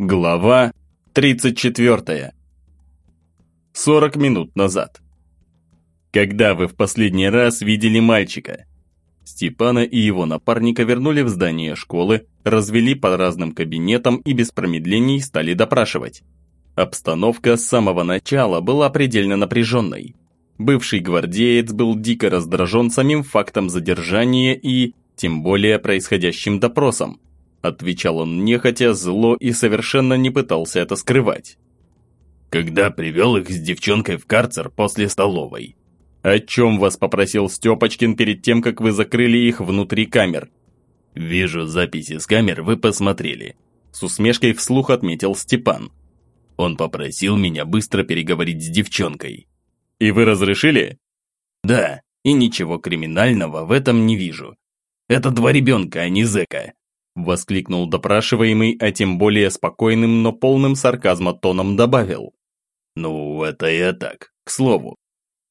Глава 34. 40 минут назад. Когда вы в последний раз видели мальчика? Степана и его напарника вернули в здание школы, развели по разным кабинетам и без промедлений стали допрашивать. Обстановка с самого начала была предельно напряженной. Бывший гвардеец был дико раздражен самим фактом задержания и, тем более, происходящим допросом. Отвечал он нехотя, зло и совершенно не пытался это скрывать. Когда привел их с девчонкой в карцер после столовой. О чем вас попросил Степочкин перед тем, как вы закрыли их внутри камер? Вижу записи с камер, вы посмотрели. С усмешкой вслух отметил Степан. Он попросил меня быстро переговорить с девчонкой. И вы разрешили? Да, и ничего криминального в этом не вижу. Это два ребенка, а не зэка. Воскликнул допрашиваемый, а тем более спокойным, но полным сарказма тоном добавил. Ну, это я так, к слову.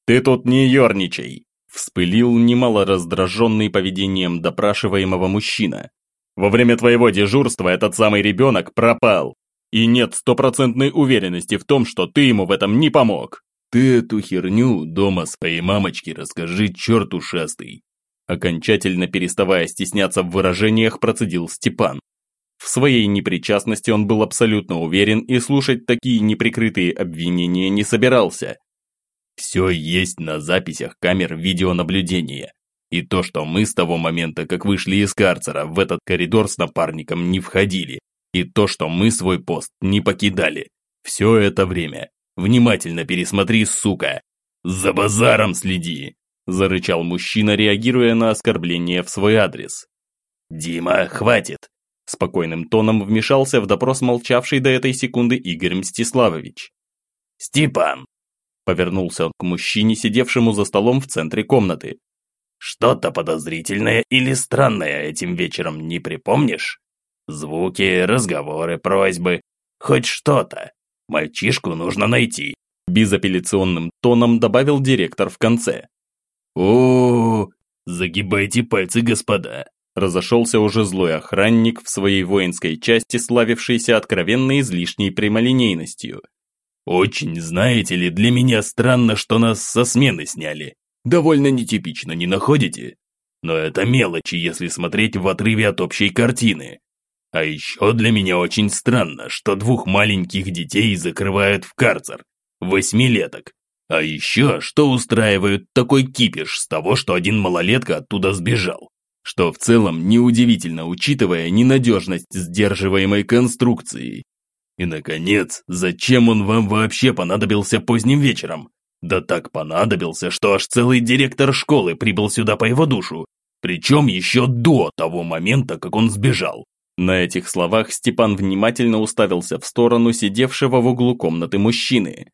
Ты тут не ерничай, вспылил немало раздраженный поведением допрашиваемого мужчина. Во время твоего дежурства этот самый ребенок пропал. И нет стопроцентной уверенности в том, что ты ему в этом не помог. Ты эту херню дома своей мамочке расскажи, черт ушастый. Окончательно переставая стесняться в выражениях, процедил Степан. В своей непричастности он был абсолютно уверен и слушать такие неприкрытые обвинения не собирался. Все есть на записях камер видеонаблюдения. И то, что мы с того момента, как вышли из карцера, в этот коридор с напарником не входили, и то, что мы свой пост не покидали. Все это время. Внимательно пересмотри, сука. За базаром следи зарычал мужчина, реагируя на оскорбление в свой адрес. «Дима, хватит!» Спокойным тоном вмешался в допрос молчавший до этой секунды Игорь Мстиславович. «Степан!» Повернулся он к мужчине, сидевшему за столом в центре комнаты. «Что-то подозрительное или странное этим вечером не припомнишь? Звуки, разговоры, просьбы, хоть что-то. Мальчишку нужно найти», безапелляционным тоном добавил директор в конце о, загибайте пальцы, господа!» Разошелся уже злой охранник в своей воинской части, славившийся откровенно излишней прямолинейностью. «Очень, знаете ли, для меня странно, что нас со смены сняли. Довольно нетипично, не находите? Но это мелочи, если смотреть в отрыве от общей картины. А еще для меня очень странно, что двух маленьких детей закрывают в карцер. Восьмилеток. А еще, что устраивают такой кипиш с того, что один малолетка оттуда сбежал. Что в целом неудивительно, учитывая ненадежность сдерживаемой конструкции. И, наконец, зачем он вам вообще понадобился поздним вечером? Да так понадобился, что аж целый директор школы прибыл сюда по его душу. Причем еще до того момента, как он сбежал. На этих словах Степан внимательно уставился в сторону сидевшего в углу комнаты мужчины.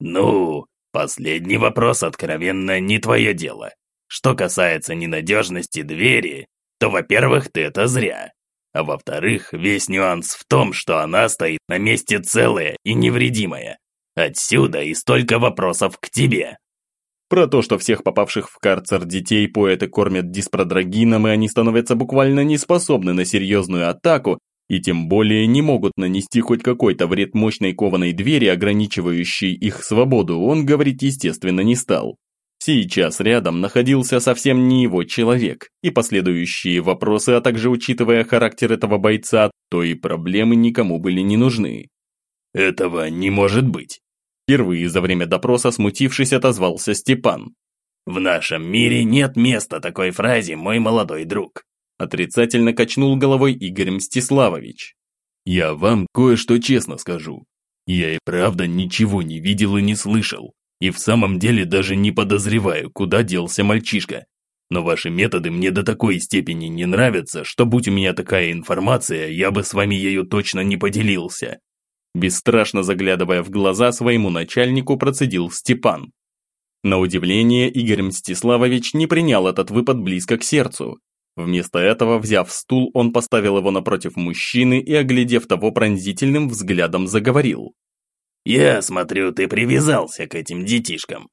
«Ну, последний вопрос откровенно не твое дело. Что касается ненадежности двери, то, во-первых, ты это зря. А во-вторых, весь нюанс в том, что она стоит на месте целая и невредимая. Отсюда и столько вопросов к тебе. Про то, что всех попавших в карцер детей поэты кормят диспродрогином и они становятся буквально неспособны на серьезную атаку, и тем более не могут нанести хоть какой-то вред мощной кованой двери, ограничивающей их свободу, он говорить естественно не стал. Сейчас рядом находился совсем не его человек, и последующие вопросы, а также учитывая характер этого бойца, то и проблемы никому были не нужны. «Этого не может быть!» Впервые за время допроса смутившись отозвался Степан. «В нашем мире нет места такой фразе, мой молодой друг. Отрицательно качнул головой Игорь Мстиславович. «Я вам кое-что честно скажу. Я и правда ничего не видел и не слышал. И в самом деле даже не подозреваю, куда делся мальчишка. Но ваши методы мне до такой степени не нравятся, что будь у меня такая информация, я бы с вами ею точно не поделился». Бесстрашно заглядывая в глаза своему начальнику, процедил Степан. На удивление, Игорь Мстиславович не принял этот выпад близко к сердцу. Вместо этого, взяв стул, он поставил его напротив мужчины и, оглядев того пронзительным взглядом, заговорил. «Я смотрю, ты привязался к этим детишкам.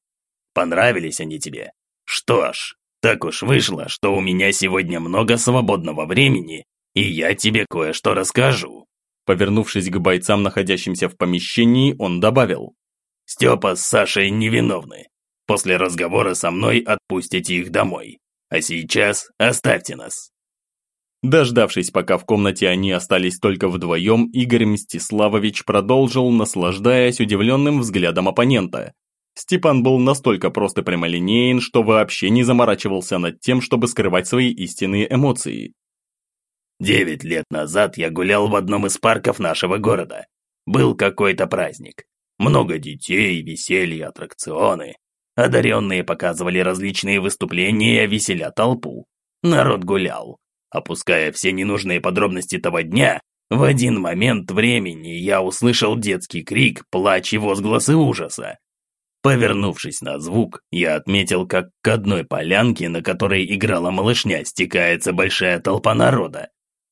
Понравились они тебе? Что ж, так уж вышло, что у меня сегодня много свободного времени, и я тебе кое-что расскажу. Повернувшись к бойцам, находящимся в помещении, он добавил. «Степа с Сашей невиновны. После разговора со мной отпустите их домой. А сейчас оставьте нас». Дождавшись, пока в комнате они остались только вдвоем, Игорь Мстиславович продолжил, наслаждаясь удивленным взглядом оппонента. Степан был настолько прост и прямолинеен, что вообще не заморачивался над тем, чтобы скрывать свои истинные эмоции. «Девять лет назад я гулял в одном из парков нашего города. Был какой-то праздник. Много детей, веселье, аттракционы. Одаренные показывали различные выступления, веселя толпу. Народ гулял. Опуская все ненужные подробности того дня, в один момент времени я услышал детский крик, плач и возгласы ужаса. Повернувшись на звук, я отметил, как к одной полянке, на которой играла малышня, стекается большая толпа народа.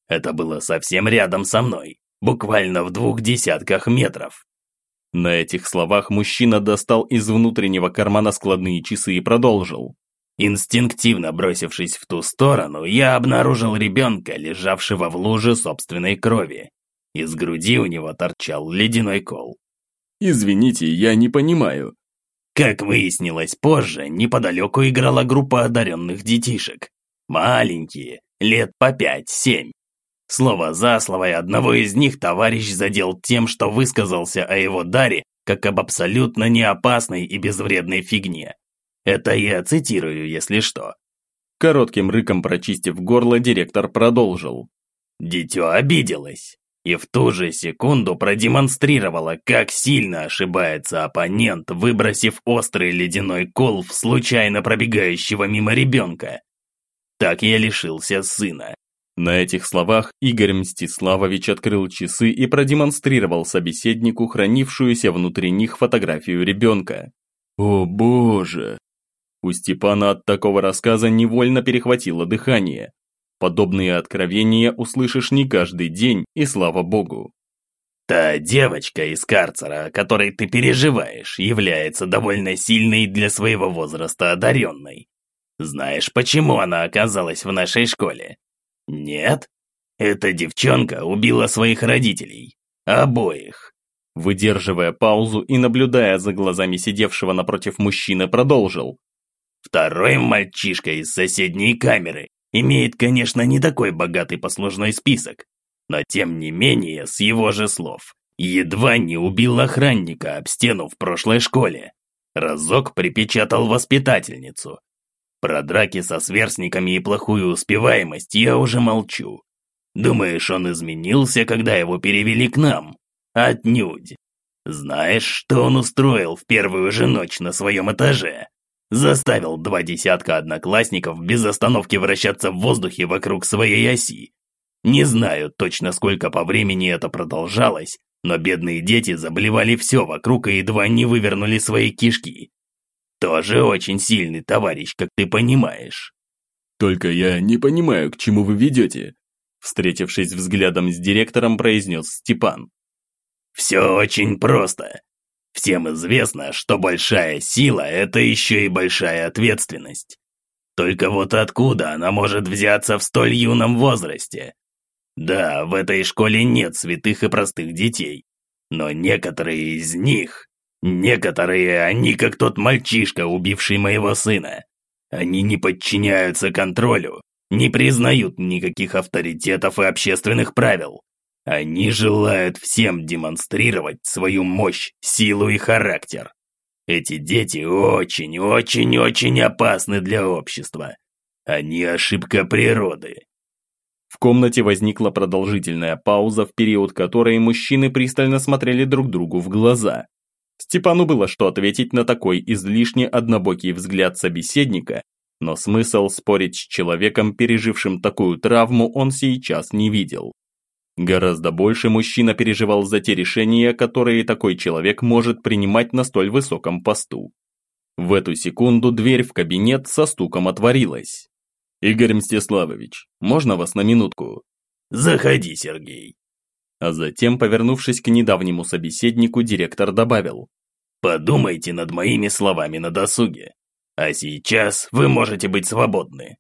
Это было совсем рядом со мной, буквально в двух десятках метров. На этих словах мужчина достал из внутреннего кармана складные часы и продолжил. Инстинктивно бросившись в ту сторону, я обнаружил ребенка, лежавшего в луже собственной крови. Из груди у него торчал ледяной кол. «Извините, я не понимаю». Как выяснилось позже, неподалеку играла группа одаренных детишек. Маленькие, лет по пять-семь. Слово за слово, и одного из них товарищ задел тем, что высказался о его даре, как об абсолютно неопасной и безвредной фигне. Это я цитирую, если что. Коротким рыком прочистив горло, директор продолжил. Дитё обиделось. И в ту же секунду продемонстрировала, как сильно ошибается оппонент, выбросив острый ледяной кол в случайно пробегающего мимо ребенка. Так я лишился сына. На этих словах Игорь Мстиславович открыл часы и продемонстрировал собеседнику хранившуюся внутри них фотографию ребенка. «О боже!» У Степана от такого рассказа невольно перехватило дыхание. Подобные откровения услышишь не каждый день, и слава богу. Та девочка из карцера, о которой ты переживаешь, является довольно сильной для своего возраста одаренной. Знаешь, почему она оказалась в нашей школе? Нет? Эта девчонка убила своих родителей. Обоих. Выдерживая паузу и наблюдая за глазами сидевшего напротив мужчины, продолжил. Второй мальчишка из соседней камеры имеет, конечно, не такой богатый послужной список, но тем не менее, с его же слов, едва не убил охранника об стену в прошлой школе. Разок припечатал воспитательницу. Про драки со сверстниками и плохую успеваемость я уже молчу. Думаешь, он изменился, когда его перевели к нам? Отнюдь. Знаешь, что он устроил в первую же ночь на своем этаже? заставил два десятка одноклассников без остановки вращаться в воздухе вокруг своей оси. Не знаю точно, сколько по времени это продолжалось, но бедные дети заблевали все вокруг и едва не вывернули свои кишки. Тоже очень сильный товарищ, как ты понимаешь. Только я не понимаю, к чему вы ведете. Встретившись взглядом с директором, произнес Степан. Все очень просто. Всем известно, что большая сила – это еще и большая ответственность. Только вот откуда она может взяться в столь юном возрасте? Да, в этой школе нет святых и простых детей, но некоторые из них, некоторые, они как тот мальчишка, убивший моего сына. Они не подчиняются контролю, не признают никаких авторитетов и общественных правил. Они желают всем демонстрировать свою мощь, силу и характер. Эти дети очень-очень-очень опасны для общества. Они ошибка природы. В комнате возникла продолжительная пауза, в период которой мужчины пристально смотрели друг другу в глаза. Степану было что ответить на такой излишне однобокий взгляд собеседника, но смысл спорить с человеком, пережившим такую травму, он сейчас не видел. Гораздо больше мужчина переживал за те решения, которые такой человек может принимать на столь высоком посту. В эту секунду дверь в кабинет со стуком отворилась. «Игорь Мстиславович, можно вас на минутку?» «Заходи, Сергей». А затем, повернувшись к недавнему собеседнику, директор добавил. «Подумайте над моими словами на досуге. А сейчас вы можете быть свободны.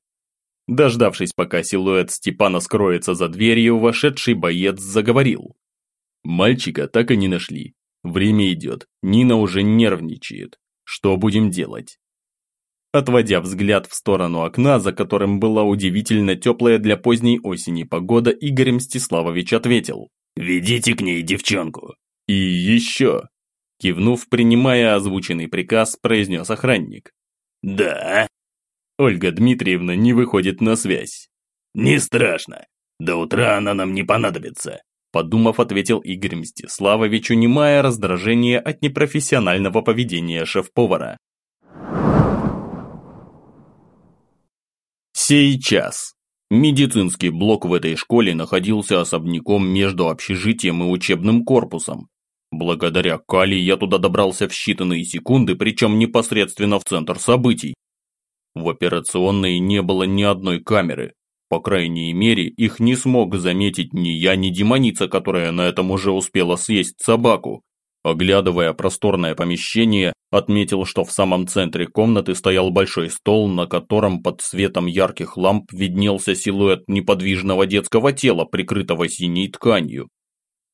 Дождавшись, пока силуэт Степана скроется за дверью, вошедший боец заговорил. Мальчика так и не нашли. Время идет, Нина уже нервничает. Что будем делать? Отводя взгляд в сторону окна, за которым была удивительно теплая для поздней осени погода, Игорь Мстиславович ответил. «Ведите к ней девчонку». «И еще», кивнув, принимая озвученный приказ, произнес охранник. «Да?» Ольга Дмитриевна не выходит на связь. «Не страшно. До утра она нам не понадобится», подумав, ответил Игорь Мстиславович, унимая раздражение от непрофессионального поведения шеф-повара. Сейчас. Медицинский блок в этой школе находился особняком между общежитием и учебным корпусом. Благодаря Кали я туда добрался в считанные секунды, причем непосредственно в центр событий. В операционной не было ни одной камеры. По крайней мере, их не смог заметить ни я, ни демоница, которая на этом уже успела съесть собаку. Оглядывая просторное помещение, отметил, что в самом центре комнаты стоял большой стол, на котором под светом ярких ламп виднелся силуэт неподвижного детского тела, прикрытого синей тканью.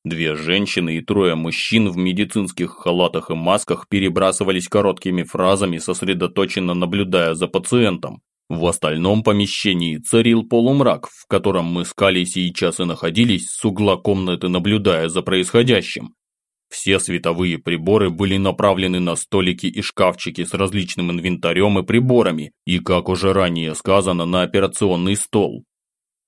Две женщины и трое мужчин в медицинских халатах и масках перебрасывались короткими фразами, сосредоточенно наблюдая за пациентом. В остальном помещении царил полумрак, в котором мы с Калей сейчас и находились, с угла комнаты наблюдая за происходящим. Все световые приборы были направлены на столики и шкафчики с различным инвентарем и приборами, и, как уже ранее сказано, на операционный стол.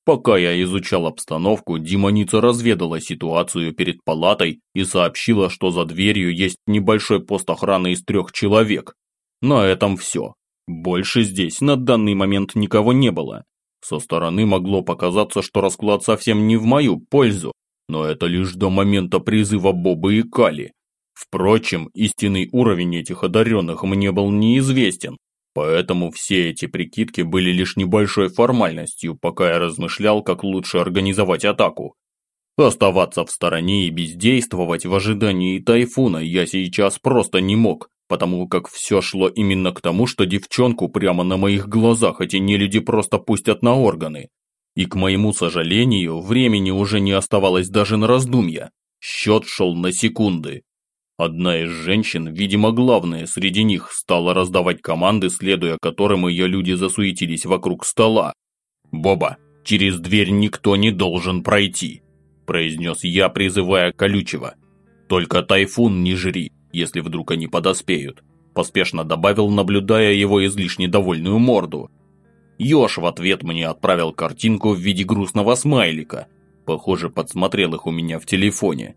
Пока я изучал обстановку, демоница разведала ситуацию перед палатой и сообщила, что за дверью есть небольшой пост охраны из трех человек. На этом все. Больше здесь на данный момент никого не было. Со стороны могло показаться, что расклад совсем не в мою пользу, но это лишь до момента призыва Боба и Кали. Впрочем, истинный уровень этих одаренных мне был неизвестен, Поэтому все эти прикидки были лишь небольшой формальностью, пока я размышлял, как лучше организовать атаку. Оставаться в стороне и бездействовать в ожидании тайфуна я сейчас просто не мог, потому как все шло именно к тому, что девчонку прямо на моих глазах эти нелюди просто пустят на органы. И к моему сожалению, времени уже не оставалось даже на раздумья. Счет шел на секунды. Одна из женщин, видимо главная среди них, стала раздавать команды, следуя которым ее люди засуетились вокруг стола. «Боба, через дверь никто не должен пройти», – произнес я, призывая колючего. «Только тайфун не жри, если вдруг они подоспеют», – поспешно добавил, наблюдая его излишне довольную морду. Ёж в ответ мне отправил картинку в виде грустного смайлика. Похоже, подсмотрел их у меня в телефоне.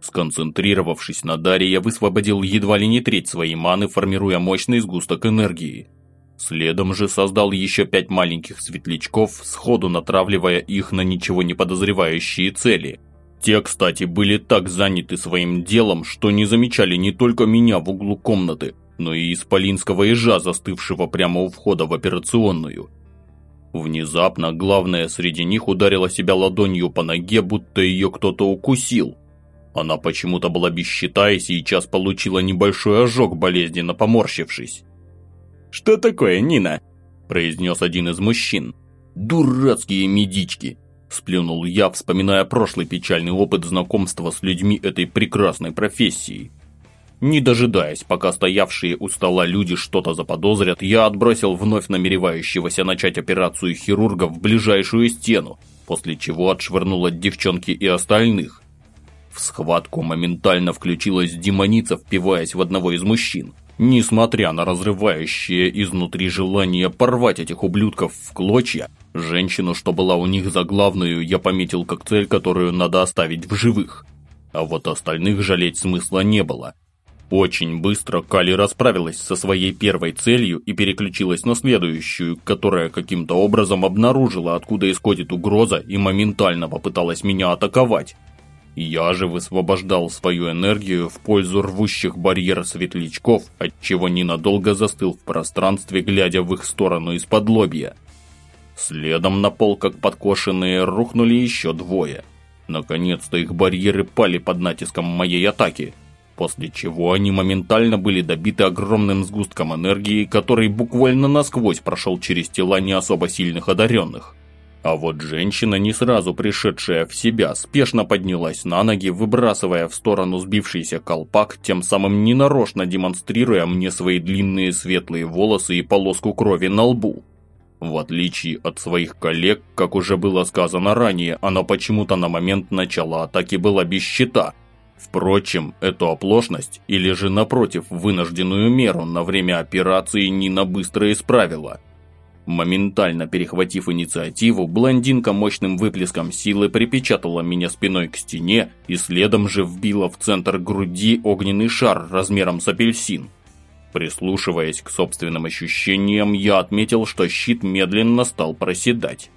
Сконцентрировавшись на даре, я высвободил едва ли не треть своей маны, формируя мощный сгусток энергии. Следом же создал еще пять маленьких светлячков, сходу натравливая их на ничего не подозревающие цели. Те, кстати, были так заняты своим делом, что не замечали не только меня в углу комнаты, но и исполинского ежа, застывшего прямо у входа в операционную. Внезапно главное среди них ударила себя ладонью по ноге, будто ее кто-то укусил – она почему-то была без щита и сейчас получила небольшой ожог, болезненно поморщившись. «Что такое, Нина?» – произнес один из мужчин. «Дурацкие медички!» – сплюнул я, вспоминая прошлый печальный опыт знакомства с людьми этой прекрасной профессии. Не дожидаясь, пока стоявшие у стола люди что-то заподозрят, я отбросил вновь намеревающегося начать операцию хирурга в ближайшую стену, после чего отшвырнул от девчонки и остальных – в схватку моментально включилась демоница, впиваясь в одного из мужчин. Несмотря на разрывающее изнутри желание порвать этих ублюдков в клочья, женщину, что была у них за главную, я пометил как цель, которую надо оставить в живых. А вот остальных жалеть смысла не было. Очень быстро Кали расправилась со своей первой целью и переключилась на следующую, которая каким-то образом обнаружила, откуда исходит угроза и моментально попыталась меня атаковать. Я же высвобождал свою энергию в пользу рвущих барьер светлячков, отчего ненадолго застыл в пространстве, глядя в их сторону из-под лобья. Следом на пол, как подкошенные, рухнули еще двое. Наконец-то их барьеры пали под натиском моей атаки, после чего они моментально были добиты огромным сгустком энергии, который буквально насквозь прошел через тела не особо сильных одаренных. А вот женщина, не сразу пришедшая в себя, спешно поднялась на ноги, выбрасывая в сторону сбившийся колпак, тем самым ненарочно демонстрируя мне свои длинные светлые волосы и полоску крови на лбу. В отличие от своих коллег, как уже было сказано ранее, она почему-то на момент начала атаки была без щита. Впрочем, эту оплошность, или же напротив вынужденную меру на время операции Нина быстро исправила. Моментально перехватив инициативу, блондинка мощным выплеском силы припечатала меня спиной к стене и следом же вбила в центр груди огненный шар размером с апельсин. Прислушиваясь к собственным ощущениям, я отметил, что щит медленно стал проседать.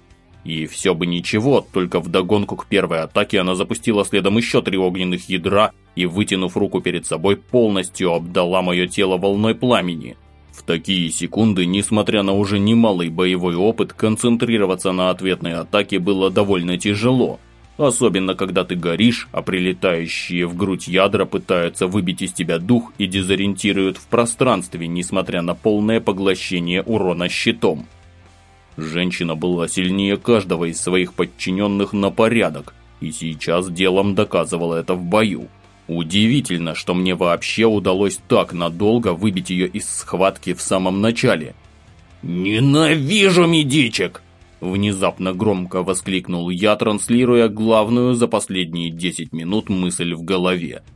И все бы ничего, только вдогонку к первой атаке она запустила следом еще три огненных ядра и, вытянув руку перед собой, полностью обдала мое тело волной пламени. В такие секунды, несмотря на уже немалый боевой опыт, концентрироваться на ответной атаке было довольно тяжело – Особенно, когда ты горишь, а прилетающие в грудь ядра пытаются выбить из тебя дух и дезориентируют в пространстве, несмотря на полное поглощение урона щитом. Женщина была сильнее каждого из своих подчиненных на порядок, и сейчас делом доказывала это в бою. Удивительно, что мне вообще удалось так надолго выбить ее из схватки в самом начале. «Ненавижу медичек!» Внезапно громко воскликнул я, транслируя главную за последние 10 минут мысль в голове –